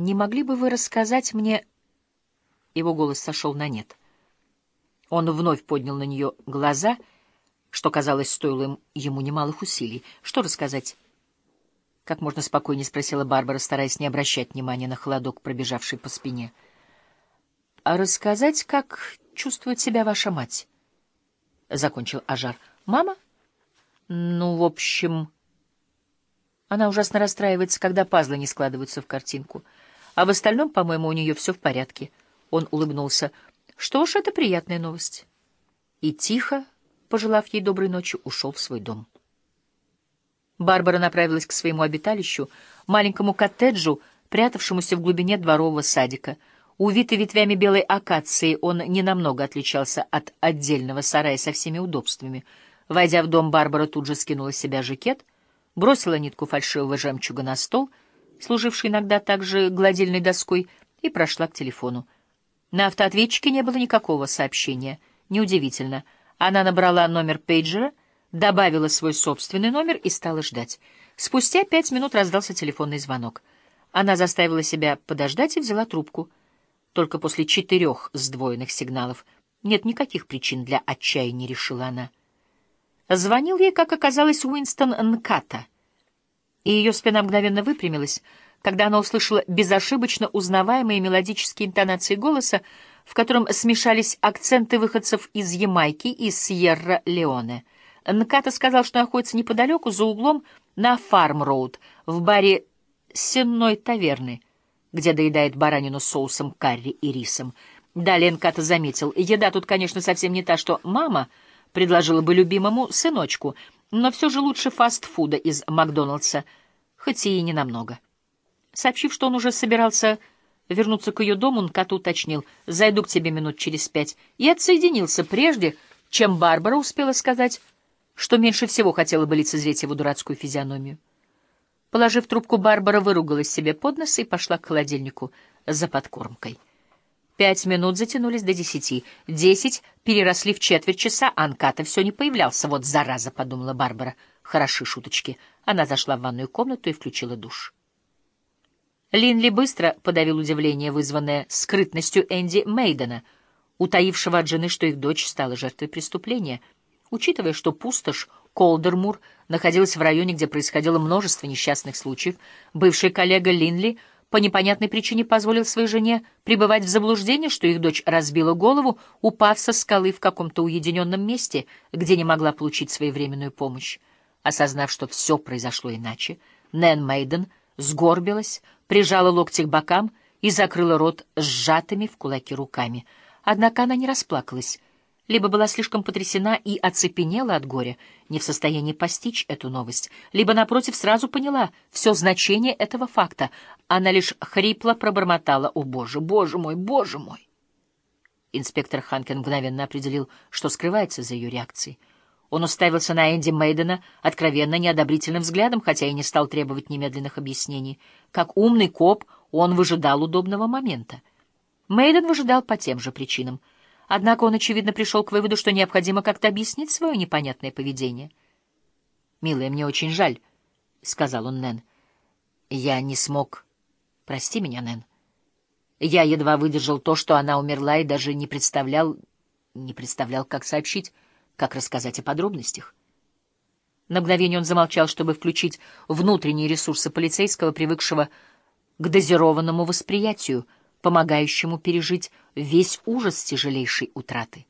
не могли бы вы рассказать мне...» Его голос сошел на нет. Он вновь поднял на нее глаза, что, казалось, стоило ему немалых усилий. «Что рассказать?» Как можно спокойнее спросила Барбара, стараясь не обращать внимания на холодок, пробежавший по спине. «А рассказать, как чувствует себя ваша мать?» — закончил Ажар. «Мама?» «Ну, в общем...» Она ужасно расстраивается, когда пазлы не складываются в картинку. А в остальном, по-моему, у нее все в порядке. Он улыбнулся. Что ж, это приятная новость. И тихо, пожелав ей доброй ночи, ушел в свой дом. Барбара направилась к своему обиталищу, маленькому коттеджу, прятавшемуся в глубине дворового садика. Увитый ветвями белой акации, он ненамного отличался от отдельного сарая со всеми удобствами. Войдя в дом, Барбара тут же скинула с себя жакет, бросила нитку фальшивого жемчуга на стол, служивший иногда также гладильной доской, и прошла к телефону. На автоответчике не было никакого сообщения. Неудивительно. Она набрала номер пейджера, добавила свой собственный номер и стала ждать. Спустя пять минут раздался телефонный звонок. Она заставила себя подождать и взяла трубку. Только после четырех сдвоенных сигналов. Нет никаких причин для отчаяния, решила она. Звонил ей, как оказалось, Уинстон Нката, и ее спина мгновенно выпрямилась, когда она услышала безошибочно узнаваемые мелодические интонации голоса, в котором смешались акценты выходцев из Ямайки и Сьерра-Леоне. Нката сказал, что находится неподалеку, за углом, на Фарм-Роуд, в баре Сенной таверны, где доедает баранину соусом карри и рисом. Далее Нката заметил, еда тут, конечно, совсем не та, что мама предложила бы любимому сыночку, но все же лучше фастфуда из Макдоналдса, хоть и не намного. Сообщив, что он уже собирался вернуться к ее дому, Нката уточнил, «Зайду к тебе минут через пять», и отсоединился прежде, чем Барбара успела сказать, что меньше всего хотела бы лицезреть его дурацкую физиономию. Положив трубку, Барбара выругалась себе под нос и пошла к холодильнику за подкормкой. Пять минут затянулись до десяти. Десять переросли в четверть часа, а Анката все не появлялся. Вот зараза, — подумала Барбара. Хороши шуточки. Она зашла в ванную комнату и включила душ. Линли быстро подавил удивление, вызванное скрытностью Энди Мейдена, утаившего от жены, что их дочь стала жертвой преступления. Учитывая, что пустошь Колдермур находилась в районе, где происходило множество несчастных случаев, бывший коллега Линли по непонятной причине позволил своей жене пребывать в заблуждении, что их дочь разбила голову, упав со скалы в каком-то уединенном месте, где не могла получить своевременную помощь. Осознав, что все произошло иначе, Нэн Мейден сгорбилась, прижала локти к бокам и закрыла рот сжатыми в кулаки руками. Однако она не расплакалась, либо была слишком потрясена и оцепенела от горя, не в состоянии постичь эту новость, либо, напротив, сразу поняла все значение этого факта. Она лишь хрипло пробормотала «О, Боже, Боже мой, Боже мой!» Инспектор Ханкен мгновенно определил, что скрывается за ее реакцией. Он уставился на Энди Мейдена откровенно неодобрительным взглядом, хотя и не стал требовать немедленных объяснений. Как умный коп, он выжидал удобного момента. Мейден выжидал по тем же причинам. Однако он, очевидно, пришел к выводу, что необходимо как-то объяснить свое непонятное поведение. «Милая, мне очень жаль», — сказал он Нэн. «Я не смог... Прости меня, Нэн. Я едва выдержал то, что она умерла, и даже не представлял... не представлял, как сообщить, как рассказать о подробностях». На мгновение он замолчал, чтобы включить внутренние ресурсы полицейского, привыкшего к дозированному восприятию — помогающему пережить весь ужас тяжелейшей утраты.